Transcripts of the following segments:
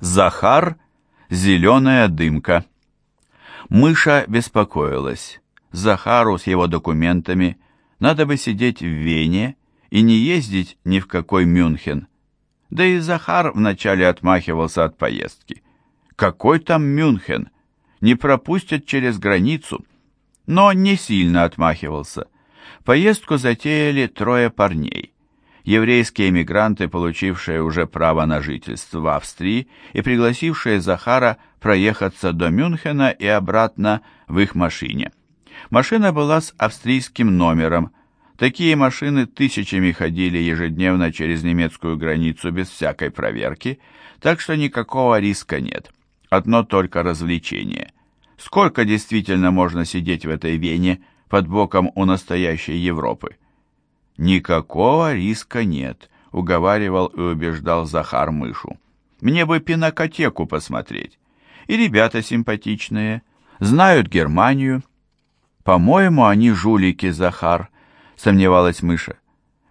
Захар, зеленая дымка. Мыша беспокоилась. Захару с его документами надо бы сидеть в Вене и не ездить ни в какой Мюнхен. Да и Захар вначале отмахивался от поездки. Какой там Мюнхен? Не пропустят через границу. Но не сильно отмахивался. Поездку затеяли трое парней еврейские эмигранты, получившие уже право на жительство в Австрии и пригласившие Захара проехаться до Мюнхена и обратно в их машине. Машина была с австрийским номером. Такие машины тысячами ходили ежедневно через немецкую границу без всякой проверки, так что никакого риска нет. Одно только развлечение. Сколько действительно можно сидеть в этой Вене под боком у настоящей Европы? «Никакого риска нет», — уговаривал и убеждал Захар мышу. «Мне бы пинокотеку посмотреть. И ребята симпатичные, знают Германию». «По-моему, они жулики, Захар», — сомневалась мыша.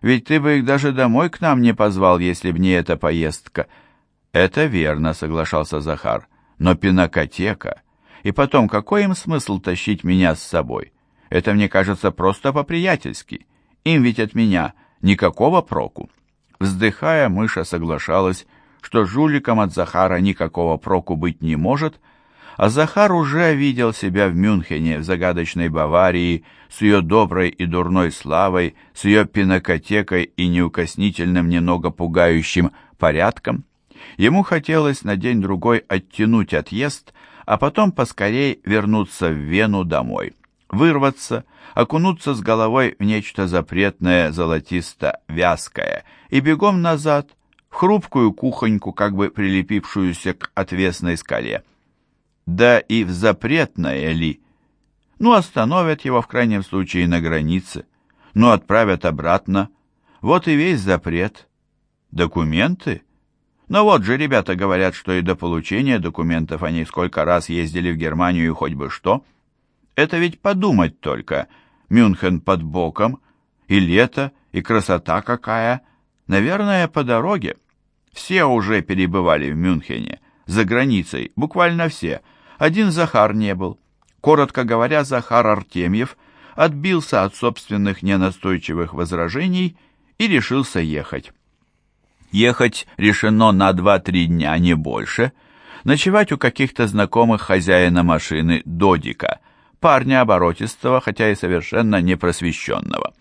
«Ведь ты бы их даже домой к нам не позвал, если б не эта поездка». «Это верно», — соглашался Захар. «Но пинокотека. И потом, какой им смысл тащить меня с собой? Это, мне кажется, просто по-приятельски». Им ведь от меня никакого проку. Вздыхая, мыша соглашалась, что жуликом от Захара никакого проку быть не может, а Захар уже видел себя в Мюнхене, в загадочной Баварии, с ее доброй и дурной славой, с ее пинокотекой и неукоснительным, немного пугающим порядком. Ему хотелось на день-другой оттянуть отъезд, а потом поскорей вернуться в Вену домой, вырваться, окунуться с головой в нечто запретное, золотисто-вязкое, и бегом назад, в хрупкую кухоньку, как бы прилепившуюся к отвесной скале. Да и в запретное ли? Ну, остановят его в крайнем случае на границе, ну, отправят обратно. Вот и весь запрет. Документы? Но вот же ребята говорят, что и до получения документов они сколько раз ездили в Германию хоть бы что. Это ведь подумать только — Мюнхен под боком, и лето, и красота какая. Наверное, по дороге. Все уже перебывали в Мюнхене, за границей, буквально все. Один Захар не был. Коротко говоря, Захар Артемьев отбился от собственных ненастойчивых возражений и решился ехать. Ехать решено на 2-3 дня, не больше. Ночевать у каких-то знакомых хозяина машины Додика – парня оборотистого, хотя и совершенно непросвещенного.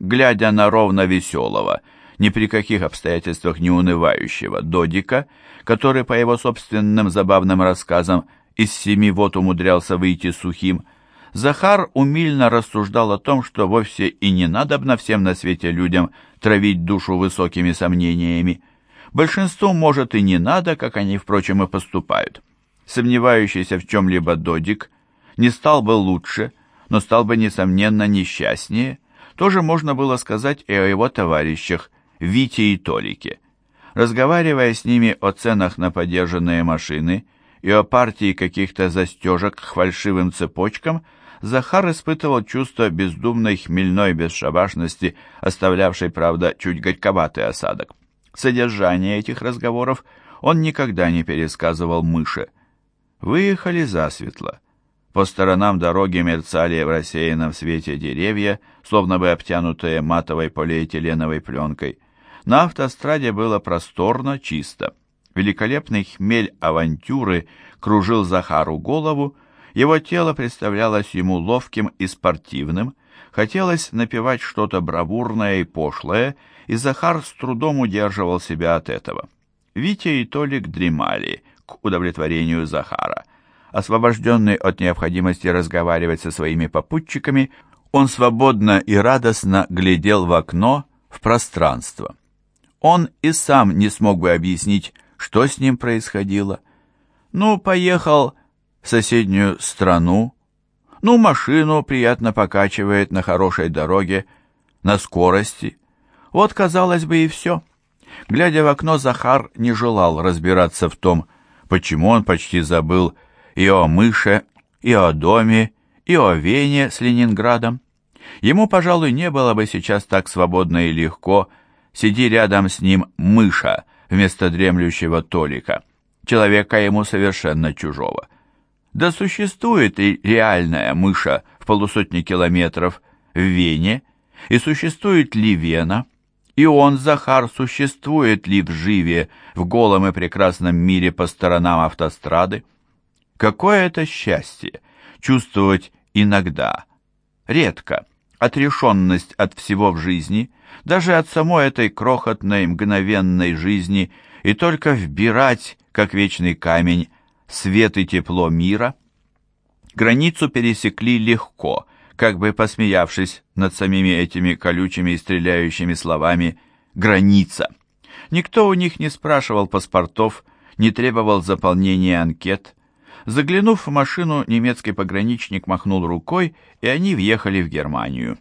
Глядя на ровно веселого, ни при каких обстоятельствах не унывающего Додика, который, по его собственным забавным рассказам, из семи вот умудрялся выйти сухим, Захар умильно рассуждал о том, что вовсе и не надобно всем на свете людям травить душу высокими сомнениями. Большинству, может, и не надо, как они, впрочем, и поступают. Сомневающийся в чем-либо Додик не стал бы лучше, но стал бы, несомненно, несчастнее. Тоже можно было сказать и о его товарищах, Вите и Толике. Разговаривая с ними о ценах на подержанные машины и о партии каких-то застежек к фальшивым цепочкам, Захар испытывал чувство бездумной хмельной бесшабашности, оставлявшей, правда, чуть горьковатый осадок. Содержание этих разговоров он никогда не пересказывал мыше. Выехали засветло. По сторонам дороги мерцали в рассеянном свете деревья, словно бы обтянутые матовой полиэтиленовой пленкой. На автостраде было просторно, чисто. Великолепный хмель авантюры кружил Захару голову, его тело представлялось ему ловким и спортивным, хотелось напевать что-то бравурное и пошлое, и Захар с трудом удерживал себя от этого. Витя и Толик дремали к удовлетворению Захара. Освобожденный от необходимости разговаривать со своими попутчиками, он свободно и радостно глядел в окно, в пространство. Он и сам не смог бы объяснить, что с ним происходило. Ну, поехал в соседнюю страну, ну, машину приятно покачивает на хорошей дороге, на скорости. Вот, казалось бы, и все. Глядя в окно, Захар не желал разбираться в том, почему он почти забыл и о мыше, и о доме, и о Вене с Ленинградом. Ему, пожалуй, не было бы сейчас так свободно и легко, сиди рядом с ним мыша вместо дремлющего Толика. человека ему совершенно чужого. Да существует и реальная мыша в полусотни километров в Вене, и существует ли Вена, и он, Захар, существует ли в живе, в голом и прекрасном мире по сторонам автострады? Какое это счастье чувствовать иногда, редко, отрешенность от всего в жизни, даже от самой этой крохотной мгновенной жизни, и только вбирать, как вечный камень, свет и тепло мира. Границу пересекли легко, как бы посмеявшись над самими этими колючими и стреляющими словами «граница». Никто у них не спрашивал паспортов, не требовал заполнения анкет. Заглянув в машину, немецкий пограничник махнул рукой, и они въехали в Германию.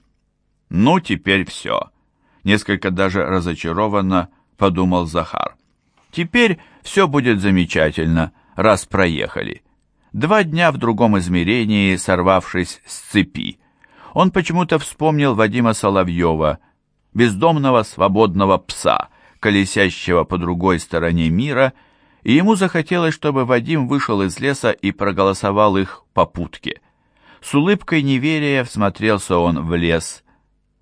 «Ну, теперь все», — несколько даже разочарованно подумал Захар. «Теперь все будет замечательно, раз проехали». Два дня в другом измерении, сорвавшись с цепи он почему-то вспомнил Вадима Соловьева, бездомного свободного пса, колесящего по другой стороне мира, и ему захотелось, чтобы Вадим вышел из леса и проголосовал их попутке. С улыбкой неверия всмотрелся он в лес.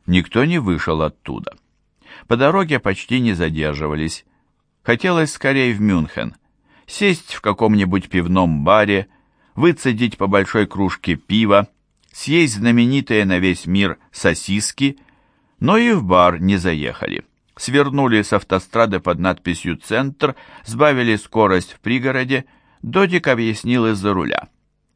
Никто не вышел оттуда. По дороге почти не задерживались. Хотелось скорее в Мюнхен. Сесть в каком-нибудь пивном баре, выцедить по большой кружке пива, съесть знаменитые на весь мир сосиски, но и в бар не заехали. Свернули с автострады под надписью «Центр», сбавили скорость в пригороде, Додик объяснил из-за руля.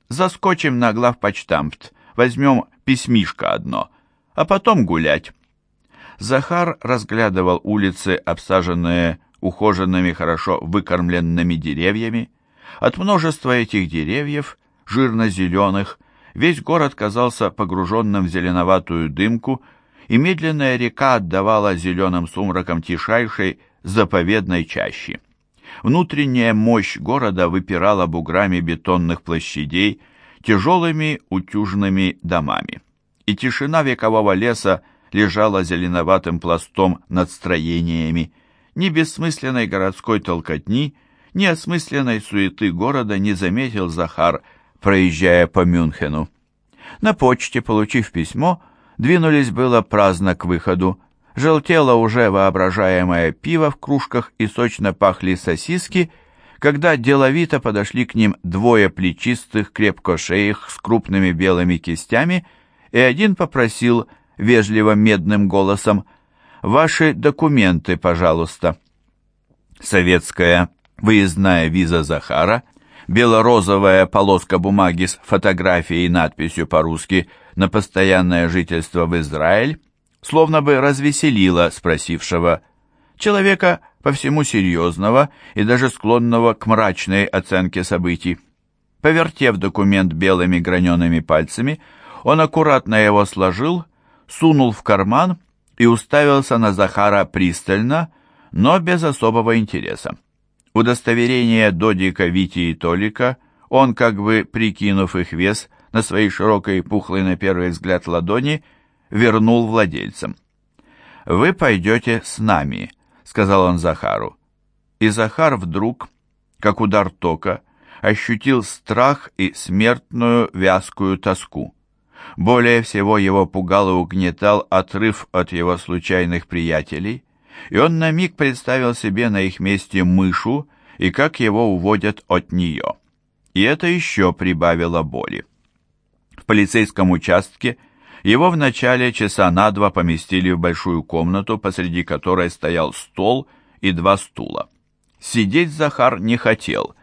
«Заскочим на главпочтамт, возьмем письмишко одно, а потом гулять». Захар разглядывал улицы, обсаженные ухоженными, хорошо выкормленными деревьями. От множества этих деревьев, жирно-зеленых, Весь город казался погруженным в зеленоватую дымку, и медленная река отдавала зеленым сумраком тишайшей заповедной чащи. Внутренняя мощь города выпирала буграми бетонных площадей, тяжелыми утюжными домами. И тишина векового леса лежала зеленоватым пластом над строениями. Ни бессмысленной городской толкотни, ни осмысленной суеты города не заметил Захар, проезжая по Мюнхену. На почте, получив письмо, двинулись было праздно к выходу. Желтело уже воображаемое пиво в кружках и сочно пахли сосиски, когда деловито подошли к ним двое плечистых, крепкошеих, с крупными белыми кистями, и один попросил вежливо медным голосом «Ваши документы, пожалуйста». Советская выездная виза Захара – бело-розовая полоска бумаги с фотографией и надписью по-русски «На постоянное жительство в Израиль» словно бы развеселила спросившего человека по всему серьезного и даже склонного к мрачной оценке событий. Повертев документ белыми гранеными пальцами, он аккуратно его сложил, сунул в карман и уставился на Захара пристально, но без особого интереса. Удостоверение Додика, Вити и Толика, он, как бы прикинув их вес на своей широкой пухлой на первый взгляд ладони, вернул владельцам. «Вы пойдете с нами», — сказал он Захару. И Захар вдруг, как удар тока, ощутил страх и смертную вязкую тоску. Более всего его пугал и угнетал отрыв от его случайных приятелей, и он на миг представил себе на их месте мышу и как его уводят от нее. И это еще прибавило боли. В полицейском участке его в начале часа на два поместили в большую комнату, посреди которой стоял стол и два стула. Сидеть Захар не хотел.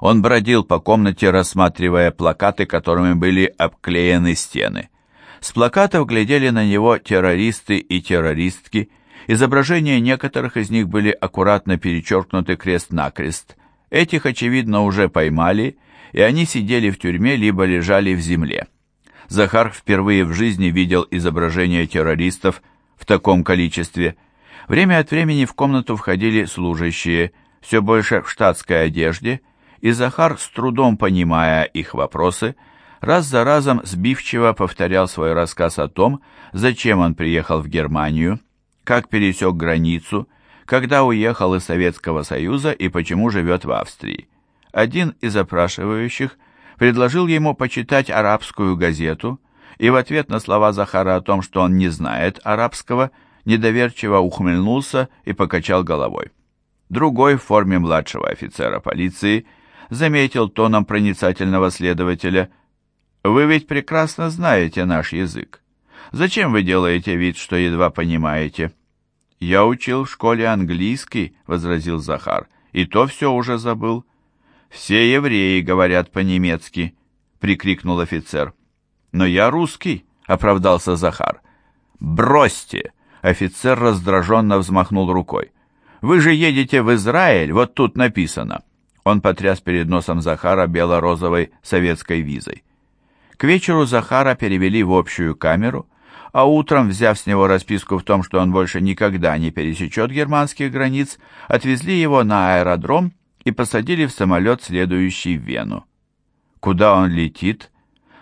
Он бродил по комнате, рассматривая плакаты, которыми были обклеены стены. С плакатов глядели на него террористы и террористки, Изображения некоторых из них были аккуратно перечеркнуты крест-накрест. Этих, очевидно, уже поймали, и они сидели в тюрьме либо лежали в земле. Захар впервые в жизни видел изображения террористов в таком количестве. Время от времени в комнату входили служащие, все больше в штатской одежде, и Захар, с трудом понимая их вопросы, раз за разом сбивчиво повторял свой рассказ о том, зачем он приехал в Германию, как пересек границу, когда уехал из Советского Союза и почему живет в Австрии. один из опрашивающих предложил ему почитать арабскую газету, и в ответ на слова Захара о том, что он не знает арабского, недоверчиво ухмыльнулся и покачал головой. Другой в форме младшего офицера полиции заметил тоном проницательного следователя, «Вы ведь прекрасно знаете наш язык. Зачем вы делаете вид, что едва понимаете?» «Я учил в школе английский», — возразил Захар, — «и то все уже забыл». «Все евреи говорят по-немецки», — прикрикнул офицер. «Но я русский», — оправдался Захар. «Бросьте!» — офицер раздраженно взмахнул рукой. «Вы же едете в Израиль, вот тут написано». Он потряс перед носом Захара бело-розовой советской визой. К вечеру Захара перевели в общую камеру, а утром, взяв с него расписку в том, что он больше никогда не пересечет германских границ, отвезли его на аэродром и посадили в самолет, следующий в Вену. Куда он летит,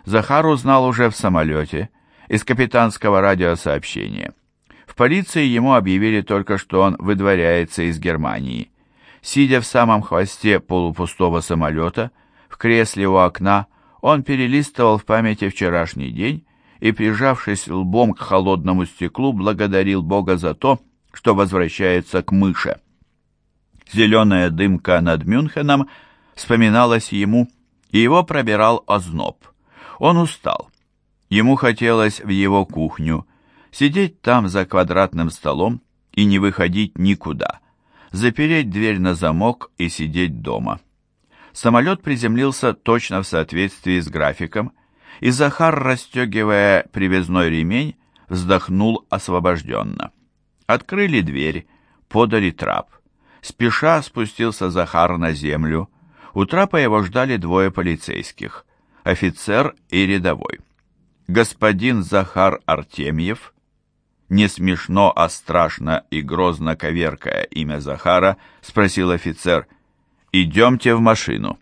Захар узнал уже в самолете из капитанского радиосообщения. В полиции ему объявили только, что он выдворяется из Германии. Сидя в самом хвосте полупустого самолета, в кресле у окна, он перелистывал в памяти вчерашний день и, прижавшись лбом к холодному стеклу, благодарил Бога за то, что возвращается к мыше. Зеленая дымка над Мюнхеном вспоминалась ему, и его пробирал озноб. Он устал. Ему хотелось в его кухню, сидеть там за квадратным столом и не выходить никуда, запереть дверь на замок и сидеть дома. Самолет приземлился точно в соответствии с графиком, и Захар, расстегивая привязной ремень, вздохнул освобожденно. Открыли дверь, подали трап. Спеша спустился Захар на землю. У трапа его ждали двое полицейских, офицер и рядовой. Господин Захар Артемьев, не смешно, а страшно и грозно коверкая имя Захара, спросил офицер, «Идемте в машину».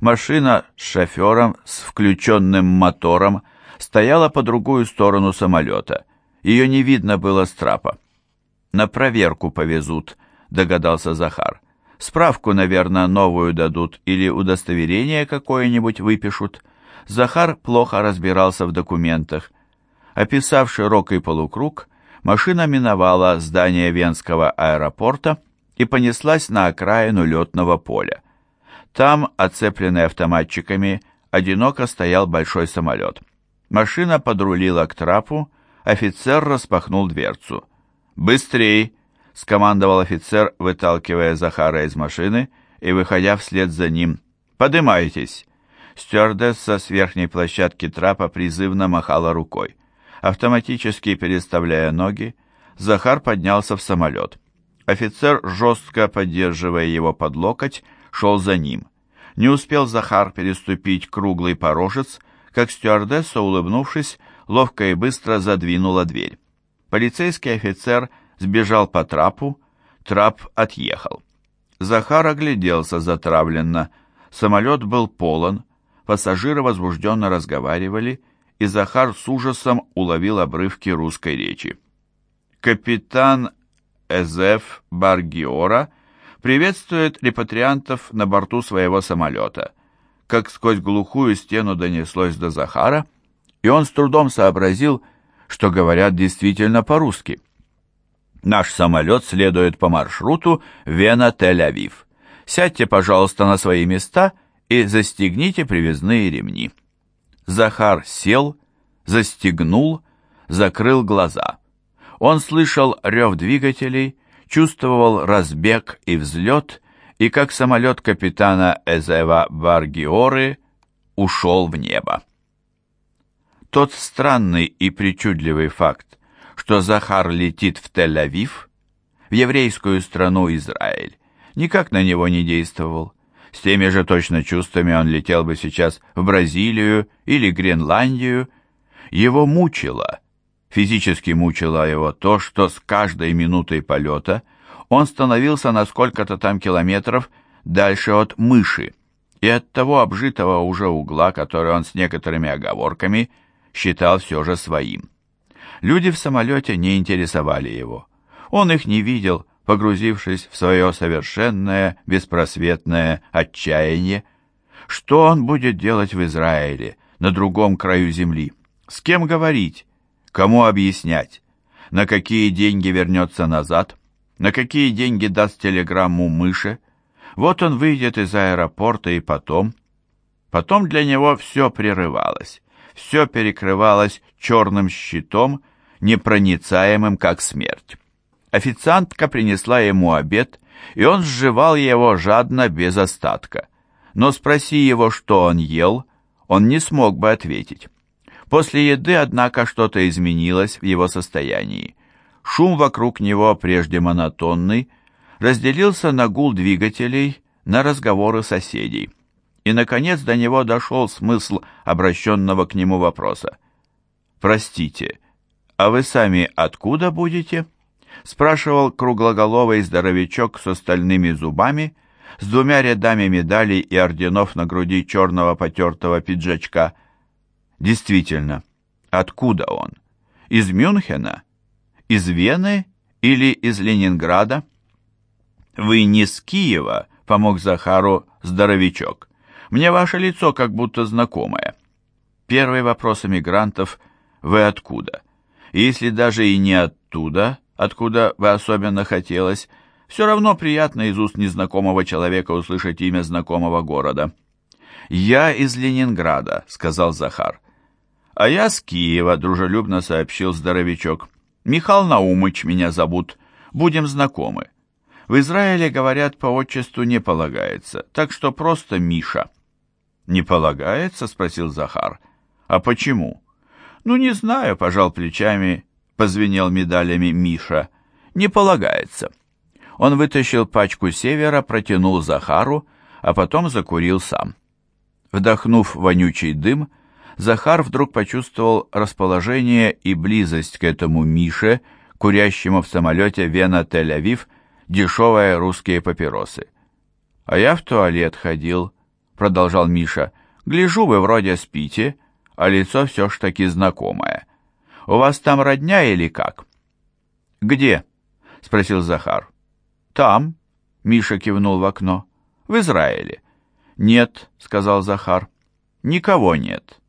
Машина с шофером с включенным мотором стояла по другую сторону самолета. Ее не видно было с трапа. «На проверку повезут», — догадался Захар. «Справку, наверное, новую дадут или удостоверение какое-нибудь выпишут». Захар плохо разбирался в документах. Описав широкий полукруг, машина миновала здание Венского аэропорта и понеслась на окраину летного поля. Там, оцепленный автоматчиками, одиноко стоял большой самолет. Машина подрулила к трапу, офицер распахнул дверцу. «Быстрей!» — скомандовал офицер, выталкивая Захара из машины и выходя вслед за ним. «Подымайтесь!» Стюардесса с верхней площадки трапа призывно махала рукой. Автоматически переставляя ноги, Захар поднялся в самолет. Офицер, жестко поддерживая его под локоть, шел за ним. Не успел Захар переступить круглый порожец, как стюардесса, улыбнувшись, ловко и быстро задвинула дверь. Полицейский офицер сбежал по трапу, трап отъехал. Захар огляделся затравленно. Самолет был полон, пассажиры возбужденно разговаривали, и Захар с ужасом уловил обрывки русской речи. Капитан Эзеф Баргиора приветствует репатриантов на борту своего самолета. Как сквозь глухую стену донеслось до Захара, и он с трудом сообразил, что говорят действительно по-русски. Наш самолет следует по маршруту Вена-Тель-Авив. Сядьте, пожалуйста, на свои места и застегните привязные ремни. Захар сел, застегнул, закрыл глаза. Он слышал рев двигателей, чувствовал разбег и взлет, и как самолет капитана Эзева Баргиоры ушел в небо. Тот странный и причудливый факт, что Захар летит в Тель-Авив, в еврейскую страну Израиль, никак на него не действовал. С теми же точно чувствами он летел бы сейчас в Бразилию или Гренландию. Его мучило, Физически мучило его то, что с каждой минутой полета он становился на сколько-то там километров дальше от мыши и от того обжитого уже угла, который он с некоторыми оговорками считал все же своим. Люди в самолете не интересовали его. Он их не видел, погрузившись в свое совершенное, беспросветное отчаяние. Что он будет делать в Израиле, на другом краю земли? С кем говорить? Кому объяснять? На какие деньги вернется назад? На какие деньги даст телеграмму мыши? Вот он выйдет из аэропорта и потом... Потом для него все прерывалось, все перекрывалось черным щитом, непроницаемым, как смерть. Официантка принесла ему обед, и он сживал его жадно, без остатка. Но спроси его, что он ел, он не смог бы ответить. После еды, однако, что-то изменилось в его состоянии. Шум вокруг него, прежде монотонный, разделился на гул двигателей, на разговоры соседей. И, наконец, до него дошел смысл обращенного к нему вопроса. «Простите, а вы сами откуда будете?» спрашивал круглоголовый здоровячок с остальными зубами, с двумя рядами медалей и орденов на груди черного потертого пиджачка. Действительно, откуда он? Из Мюнхена? Из Вены или из Ленинграда? Вы не с Киева, помог Захару здоровячок. Мне ваше лицо как будто знакомое. Первый вопрос эмигрантов «Вы откуда?» Если даже и не оттуда, откуда бы особенно хотелось, все равно приятно из уст незнакомого человека услышать имя знакомого города. «Я из Ленинграда», — сказал Захар. «А я с Киева», — дружелюбно сообщил здоровячок. «Михал Наумыч меня зовут. Будем знакомы. В Израиле, говорят, по отчеству не полагается, так что просто Миша». «Не полагается?» — спросил Захар. «А почему?» «Ну, не знаю», — пожал плечами позвенел медалями Миша. «Не полагается». Он вытащил пачку севера, протянул Захару, а потом закурил сам. Вдохнув вонючий дым, Захар вдруг почувствовал расположение и близость к этому Мише, курящему в самолете Вена-Тель-Авив, дешевые русские папиросы. «А я в туалет ходил», — продолжал Миша. «Гляжу, вы вроде спите, а лицо все ж таки знакомое. У вас там родня или как?» «Где?» — спросил Захар. «Там», — Миша кивнул в окно. «В Израиле». «Нет», — сказал Захар. «Никого нет».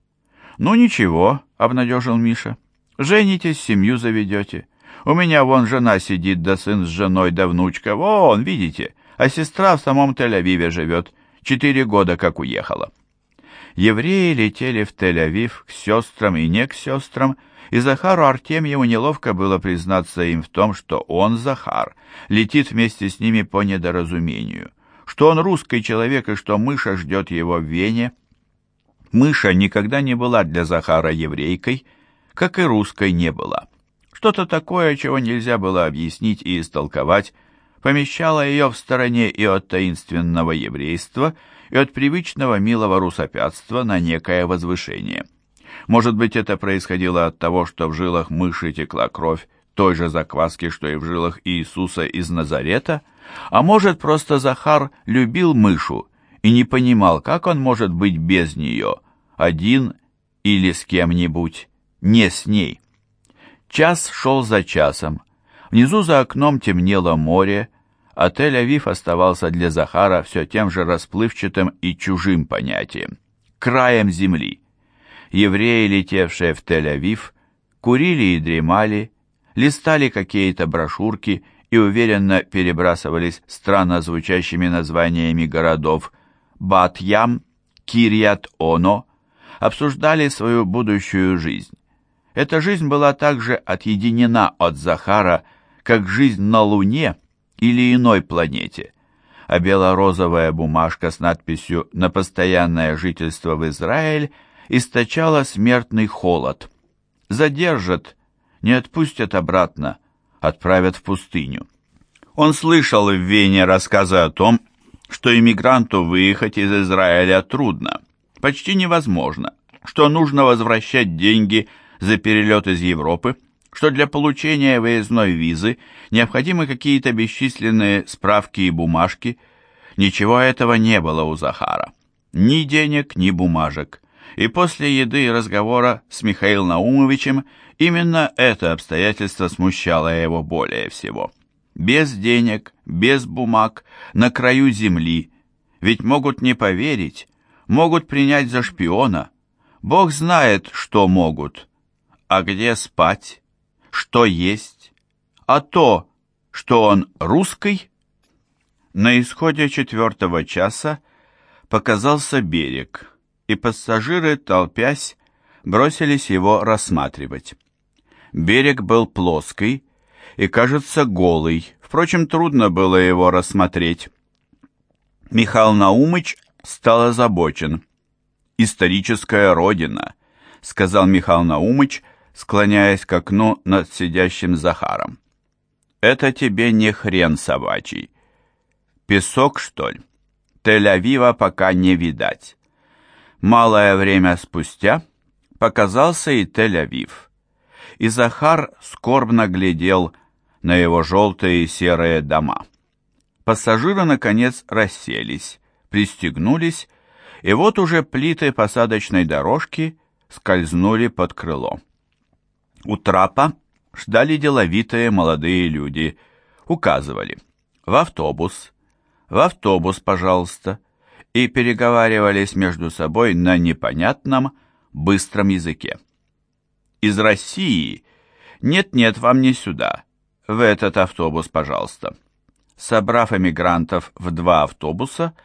«Ну ничего», — обнадежил Миша. «Женитесь, семью заведете. У меня вон жена сидит, да сын с женой, да внучка. Вон, видите, а сестра в самом Тель-Авиве живет. Четыре года как уехала». Евреи летели в Тель-Авив к сестрам и не к сестрам, и Захару Артемьеву неловко было признаться им в том, что он, Захар, летит вместе с ними по недоразумению, что он русский человек и что Мыша ждет его в Вене. Мыша никогда не была для Захара еврейкой, как и русской не была. Что-то такое, чего нельзя было объяснить и истолковать, помещало ее в стороне и от таинственного еврейства, и от привычного милого русопятства на некое возвышение. Может быть, это происходило от того, что в жилах мыши текла кровь той же закваски, что и в жилах Иисуса из Назарета? А может, просто Захар любил мышу и не понимал, как он может быть без нее, один или с кем-нибудь, не с ней. Час шел за часом. Внизу за окном темнело море, а Тель-Авив оставался для Захара все тем же расплывчатым и чужим понятием, краем земли евреи, летевшие в Тель-Авив, курили и дремали, листали какие-то брошюрки и уверенно перебрасывались странно звучащими названиями городов Бат-Ям, Кирьят-Оно, обсуждали свою будущую жизнь. Эта жизнь была также отъединена от Захара, как жизнь на Луне или иной планете, а бело-розовая бумажка с надписью «На постоянное жительство в Израиль» источала смертный холод. Задержат, не отпустят обратно, отправят в пустыню. Он слышал в Вене рассказы о том, что иммигранту выехать из Израиля трудно, почти невозможно, что нужно возвращать деньги за перелет из Европы, что для получения выездной визы необходимы какие-то бесчисленные справки и бумажки. Ничего этого не было у Захара. Ни денег, ни бумажек и после еды и разговора с Михаилом Наумовичем именно это обстоятельство смущало его более всего. без денег, без бумаг, на краю земли. Ведь могут не поверить, могут принять за шпиона. Бог знает, что могут. А где спать? Что есть? А то, что он русский? На исходе четвертого часа показался берег, и пассажиры, толпясь, бросились его рассматривать. Берег был плоский и, кажется, голый, впрочем, трудно было его рассмотреть. Михаил Наумыч стал озабочен. «Историческая родина», — сказал Михаил Наумыч, склоняясь к окну над сидящим Захаром. «Это тебе не хрен собачий. Песок, что ли? Тель-Авива пока не видать». Малое время спустя показался и Тель-Авив. И Захар скорбно глядел на его желтые и серые дома. Пассажиры, наконец, расселись, пристегнулись, и вот уже плиты посадочной дорожки скользнули под крыло. У трапа ждали деловитые молодые люди, указывали «В автобус, в автобус, пожалуйста», и переговаривались между собой на непонятном, быстром языке. Из России? Нет-нет, вам не сюда. В этот автобус, пожалуйста. Собрав эмигрантов в два автобуса,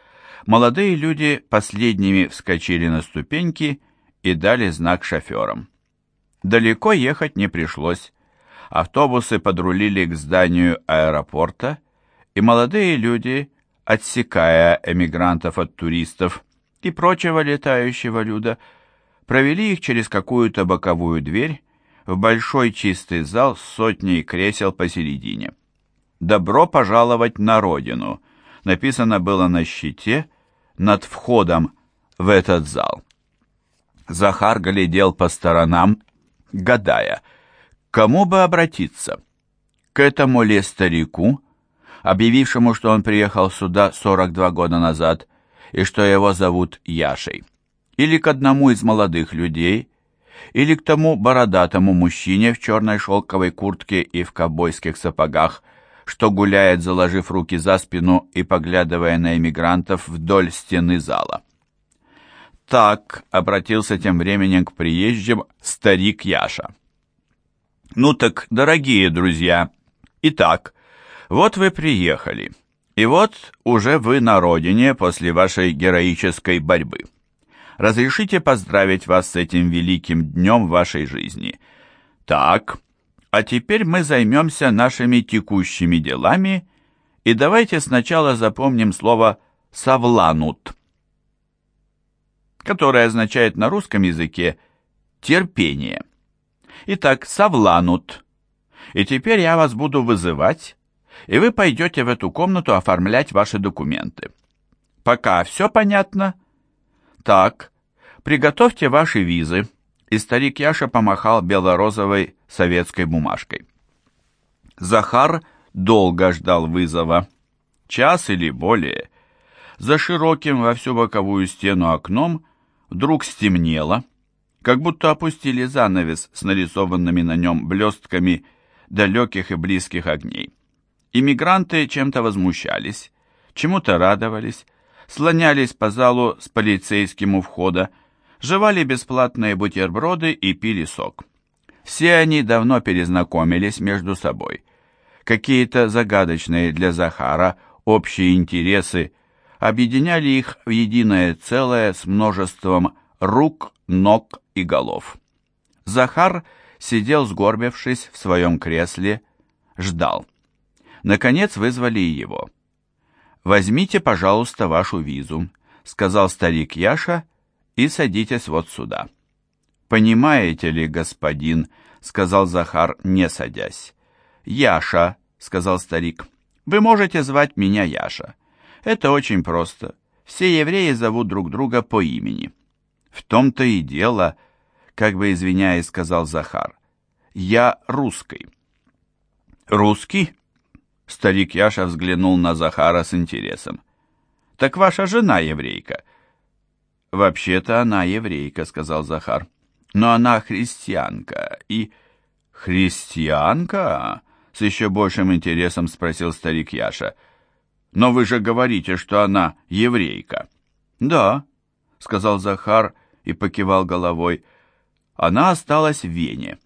молодые люди последними вскочили на ступеньки и дали знак шоферам. Далеко ехать не пришлось. Автобусы подрулили к зданию аэропорта, и молодые люди, отсекая эмигрантов от туристов и прочего летающего люда, провели их через какую-то боковую дверь в большой чистый зал с сотней кресел посередине. «Добро пожаловать на родину», написано было на щите над входом в этот зал. Захар глядел по сторонам, гадая, кому бы обратиться? К этому ли старику, объявившему, что он приехал сюда 42 года назад и что его зовут Яшей? или к одному из молодых людей, или к тому бородатому мужчине в черной шелковой куртке и в ковбойских сапогах, что гуляет, заложив руки за спину и поглядывая на эмигрантов вдоль стены зала. Так обратился тем временем к приезжим старик Яша. «Ну так, дорогие друзья, итак, вот вы приехали, и вот уже вы на родине после вашей героической борьбы». Разрешите поздравить вас с этим великим днем вашей жизни. Так, а теперь мы займемся нашими текущими делами, и давайте сначала запомним слово «совланут», которое означает на русском языке «терпение». Итак, «совланут». И теперь я вас буду вызывать, и вы пойдете в эту комнату оформлять ваши документы. Пока все понятно – «Так, приготовьте ваши визы», и старик Яша помахал белорозовой советской бумажкой. Захар долго ждал вызова. Час или более. За широким во всю боковую стену окном вдруг стемнело, как будто опустили занавес с нарисованными на нем блестками далеких и близких огней. Иммигранты чем-то возмущались, чему-то радовались, слонялись по залу с полицейским у входа, жевали бесплатные бутерброды и пили сок. Все они давно перезнакомились между собой. Какие-то загадочные для Захара общие интересы объединяли их в единое целое с множеством рук, ног и голов. Захар сидел сгорбившись в своем кресле, ждал. Наконец вызвали его. «Возьмите, пожалуйста, вашу визу», — сказал старик Яша, — «и садитесь вот сюда». «Понимаете ли, господин», — сказал Захар, не садясь. «Яша», — сказал старик, — «вы можете звать меня Яша. Это очень просто. Все евреи зовут друг друга по имени». «В том-то и дело», — как бы извиняясь, сказал Захар. «Я русский». «Русский?» Старик Яша взглянул на Захара с интересом. «Так ваша жена еврейка?» «Вообще-то она еврейка», — сказал Захар. «Но она христианка и...» «Христианка?» — С еще большим интересом спросил старик Яша. «Но вы же говорите, что она еврейка». «Да», — сказал Захар и покивал головой. «Она осталась в Вене.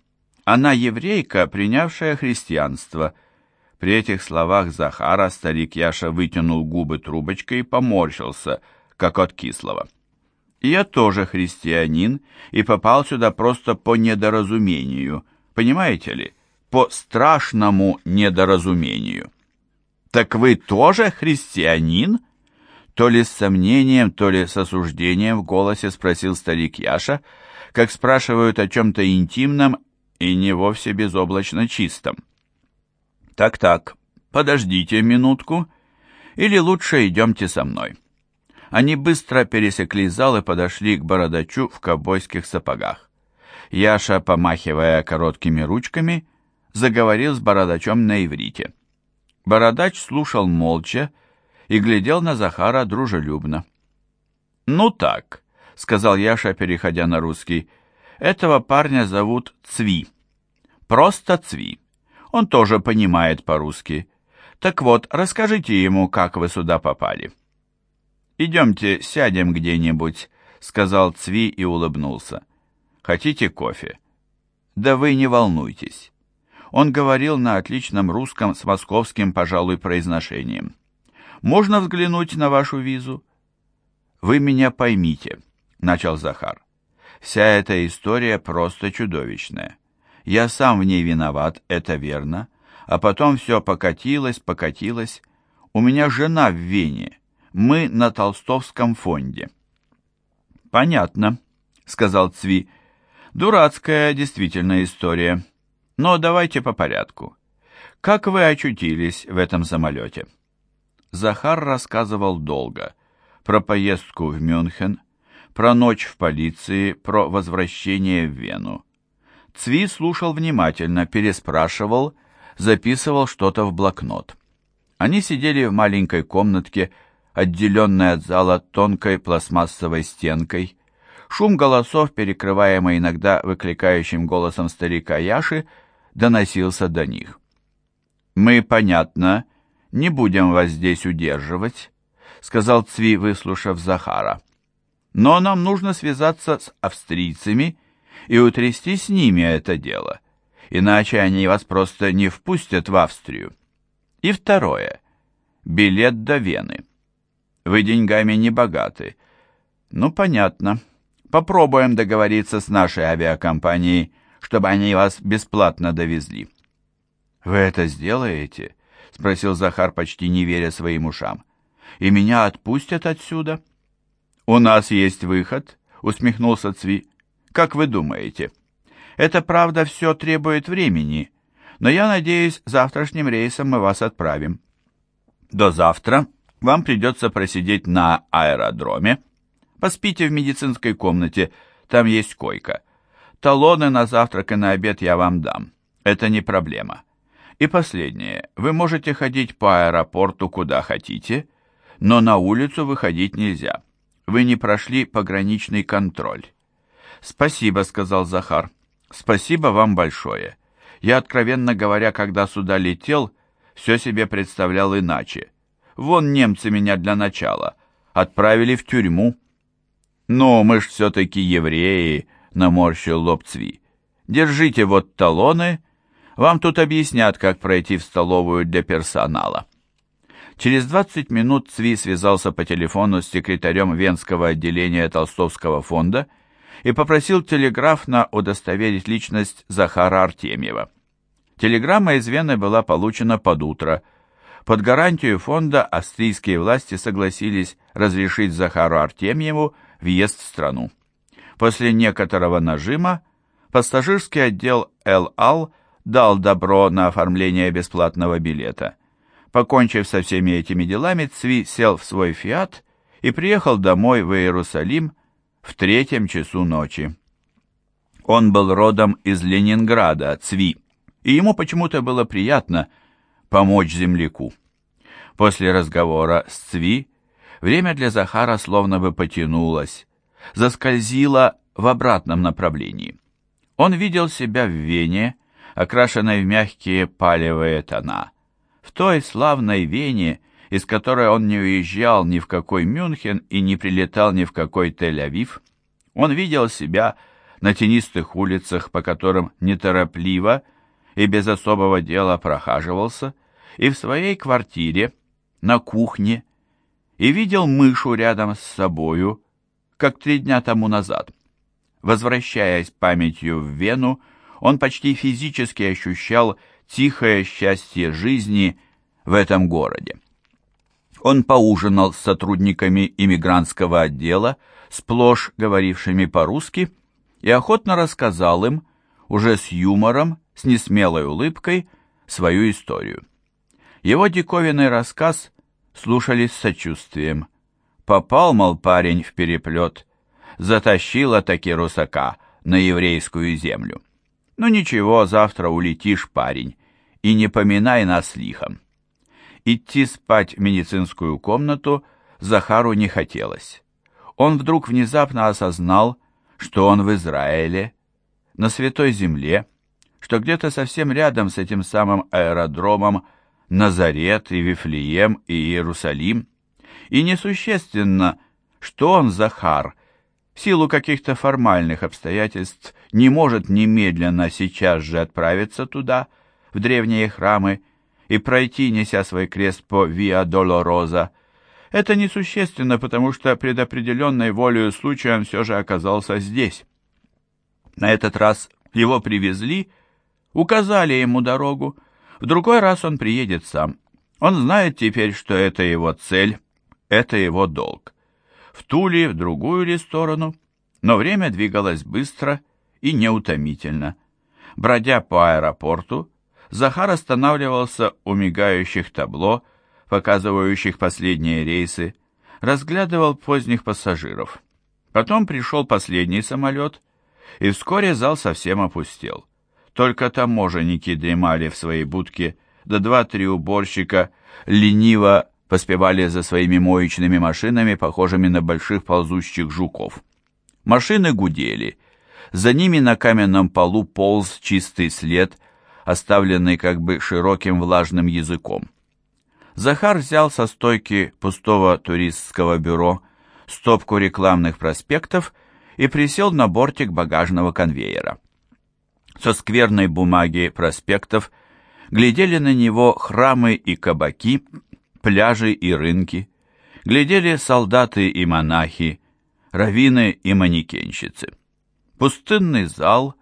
Она еврейка, принявшая христианство». При этих словах Захара старик Яша вытянул губы трубочкой и поморщился, как от кислого. «Я тоже христианин и попал сюда просто по недоразумению, понимаете ли, по страшному недоразумению». «Так вы тоже христианин?» То ли с сомнением, то ли с осуждением в голосе спросил старик Яша, как спрашивают о чем-то интимном и не вовсе безоблачно чистом. «Так-так, подождите минутку, или лучше идемте со мной». Они быстро пересекли зал и подошли к бородачу в ковбойских сапогах. Яша, помахивая короткими ручками, заговорил с бородачом на иврите. Бородач слушал молча и глядел на Захара дружелюбно. «Ну так», — сказал Яша, переходя на русский, — «этого парня зовут Цви. Просто Цви. Он тоже понимает по-русски. Так вот, расскажите ему, как вы сюда попали». «Идемте, сядем где-нибудь», — сказал Цви и улыбнулся. «Хотите кофе?» «Да вы не волнуйтесь». Он говорил на отличном русском с московским, пожалуй, произношением. «Можно взглянуть на вашу визу?» «Вы меня поймите», — начал Захар. «Вся эта история просто чудовищная. Я сам в ней виноват, это верно. А потом все покатилось, покатилось. У меня жена в Вене. Мы на Толстовском фонде». «Понятно», — сказал Цви. «Дурацкая действительно история. Но давайте по порядку. Как вы очутились в этом самолете?» Захар рассказывал долго. Про поездку в Мюнхен, про ночь в полиции, про возвращение в Вену. Цви слушал внимательно, переспрашивал, записывал что-то в блокнот. Они сидели в маленькой комнатке, отделенной от зала тонкой пластмассовой стенкой. Шум голосов, перекрываемый иногда выкликающим голосом старика Яши, доносился до них. «Мы, понятно, не будем вас здесь удерживать», — сказал Цви, выслушав Захара. «Но нам нужно связаться с австрийцами и утрясти с ними это дело, иначе они вас просто не впустят в Австрию. И второе. Билет до Вены. Вы деньгами не богаты. Ну, понятно. Попробуем договориться с нашей авиакомпанией, чтобы они вас бесплатно довезли. Вы это сделаете? Спросил Захар, почти не веря своим ушам. И меня отпустят отсюда? У нас есть выход, усмехнулся Цви. Как вы думаете? Это, правда, все требует времени, но я надеюсь, завтрашним рейсом мы вас отправим. До завтра вам придется просидеть на аэродроме. Поспите в медицинской комнате, там есть койка. Талоны на завтрак и на обед я вам дам. Это не проблема. И последнее. Вы можете ходить по аэропорту куда хотите, но на улицу выходить нельзя. Вы не прошли пограничный контроль. «Спасибо», — сказал Захар. «Спасибо вам большое. Я, откровенно говоря, когда сюда летел, все себе представлял иначе. Вон немцы меня для начала отправили в тюрьму». «Ну, мы ж все-таки евреи», — наморщил лоб Цви. «Держите вот талоны. Вам тут объяснят, как пройти в столовую для персонала». Через 20 минут Цви связался по телефону с секретарем Венского отделения Толстовского фонда и попросил телеграфно удостоверить личность Захара Артемьева. Телеграмма из Вены была получена под утро. Под гарантию фонда австрийские власти согласились разрешить Захару Артемьеву въезд в страну. После некоторого нажима пассажирский отдел эл дал добро на оформление бесплатного билета. Покончив со всеми этими делами, Цви сел в свой «Фиат» и приехал домой в Иерусалим в третьем часу ночи. Он был родом из Ленинграда, Цви, и ему почему-то было приятно помочь земляку. После разговора с Цви время для Захара словно бы потянулось, заскользило в обратном направлении. Он видел себя в Вене, окрашенной в мягкие палевые тона. В той славной Вене, из которой он не уезжал ни в какой Мюнхен и не прилетал ни в какой Тель-Авив, он видел себя на тенистых улицах, по которым неторопливо и без особого дела прохаживался, и в своей квартире, на кухне, и видел мышу рядом с собою, как три дня тому назад. Возвращаясь памятью в Вену, он почти физически ощущал тихое счастье жизни в этом городе. Он поужинал с сотрудниками иммигрантского отдела, сплошь говорившими по-русски, и охотно рассказал им, уже с юмором, с несмелой улыбкой, свою историю. Его диковинный рассказ слушали с сочувствием. Попал, мол, парень в переплет, затащила таки русака на еврейскую землю. Ну ничего, завтра улетишь, парень, и не поминай нас лихом. Идти спать в медицинскую комнату Захару не хотелось. Он вдруг внезапно осознал, что он в Израиле, на Святой Земле, что где-то совсем рядом с этим самым аэродромом Назарет и Вифлеем и Иерусалим, и несущественно, что он, Захар, в силу каких-то формальных обстоятельств не может немедленно сейчас же отправиться туда, в древние храмы, и пройти, неся свой крест по Виа Долороза. Это несущественно, потому что предопределенной волею случая он все же оказался здесь. На этот раз его привезли, указали ему дорогу, в другой раз он приедет сам. Он знает теперь, что это его цель, это его долг в ту ли, в другую ли сторону, но время двигалось быстро и неутомительно. Бродя по аэропорту, Захар останавливался у мигающих табло, показывающих последние рейсы, разглядывал поздних пассажиров. Потом пришел последний самолет, и вскоре зал совсем опустел. Только таможенники дремали в своей будке, да два-три уборщика лениво поспевали за своими моечными машинами, похожими на больших ползущих жуков. Машины гудели. За ними на каменном полу полз чистый след, оставленный как бы широким влажным языком. Захар взял со стойки пустого туристского бюро стопку рекламных проспектов и присел на бортик багажного конвейера. Со скверной бумаги проспектов глядели на него храмы и кабаки, пляжи и рынки, глядели солдаты и монахи, раввины и манекенщицы. Пустынный зал,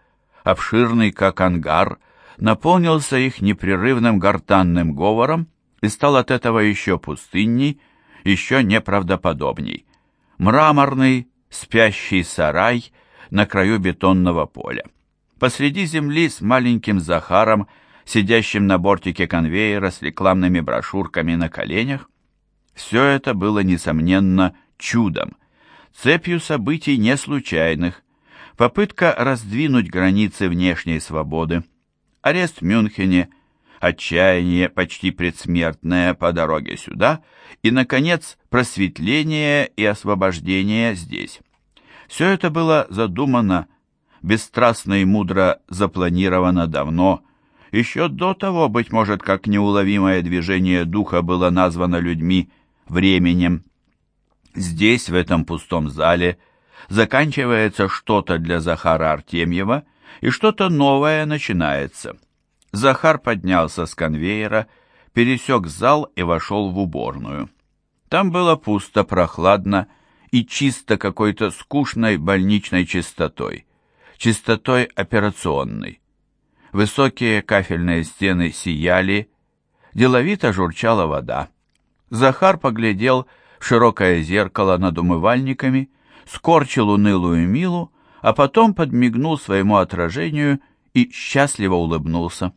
обширный как ангар, наполнился их непрерывным гортанным говором и стал от этого еще пустынней, еще неправдоподобней. Мраморный, спящий сарай на краю бетонного поля. Посреди земли с маленьким Захаром сидящим на бортике конвейера с рекламными брошюрками на коленях. Все это было, несомненно, чудом, цепью событий не случайных, попытка раздвинуть границы внешней свободы, арест в Мюнхене, отчаяние почти предсмертное по дороге сюда и, наконец, просветление и освобождение здесь. Все это было задумано, бесстрастно и мудро запланировано давно, еще до того, быть может, как неуловимое движение духа было названо людьми временем. Здесь, в этом пустом зале, заканчивается что-то для Захара Артемьева, и что-то новое начинается. Захар поднялся с конвейера, пересек зал и вошел в уборную. Там было пусто, прохладно и чисто какой-то скучной больничной чистотой, чистотой операционной. Высокие кафельные стены сияли, деловито журчала вода. Захар поглядел в широкое зеркало над умывальниками, скорчил унылую Милу, а потом подмигнул своему отражению и счастливо улыбнулся.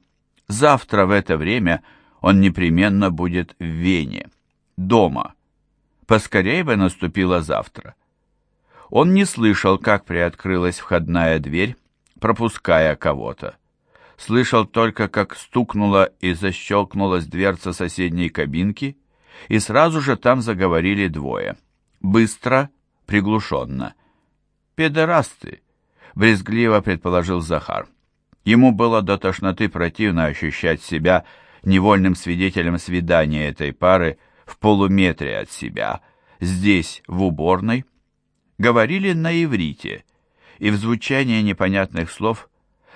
Завтра в это время он непременно будет в Вене, дома. Поскорее бы наступило завтра. Он не слышал, как приоткрылась входная дверь, пропуская кого-то слышал только, как стукнула и защелкнулась дверца соседней кабинки, и сразу же там заговорили двое. Быстро, приглушенно. «Педерасты», — брезгливо предположил Захар. Ему было до тошноты противно ощущать себя невольным свидетелем свидания этой пары в полуметре от себя, здесь, в уборной. Говорили на иврите, и в звучании непонятных слов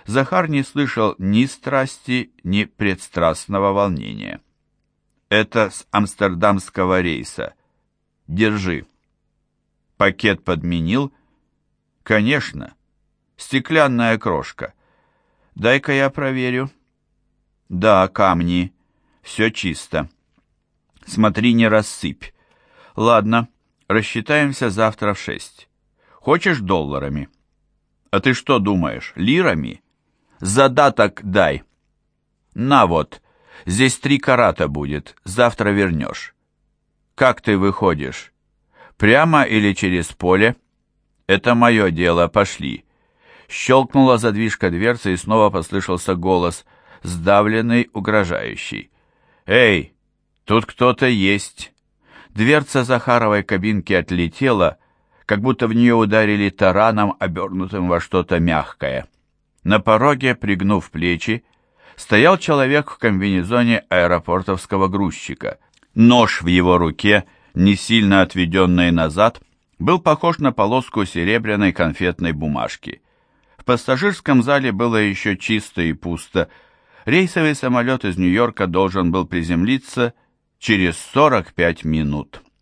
Захар не слышал ни страсти, ни предстрастного волнения. «Это с амстердамского рейса. Держи». Пакет подменил. «Конечно. Стеклянная крошка. Дай-ка я проверю». «Да, камни. Все чисто. Смотри, не рассыпь. Ладно, рассчитаемся завтра в шесть. Хочешь долларами?» «А ты что думаешь, лирами?» Задаток дай. На вот, здесь три карата будет, завтра вернешь. Как ты выходишь? Прямо или через поле? Это мое дело, пошли. Щелкнула задвижка дверцы и снова послышался голос, сдавленный, угрожающий. «Эй, тут кто-то есть!» Дверца Захаровой кабинки отлетела, как будто в нее ударили тараном, обернутым во что-то мягкое. На пороге, пригнув плечи, стоял человек в комбинезоне аэропортовского грузчика. Нож в его руке, не сильно отведенный назад, был похож на полоску серебряной конфетной бумажки. В пассажирском зале было еще чисто и пусто. Рейсовый самолет из Нью-Йорка должен был приземлиться через 45 минут.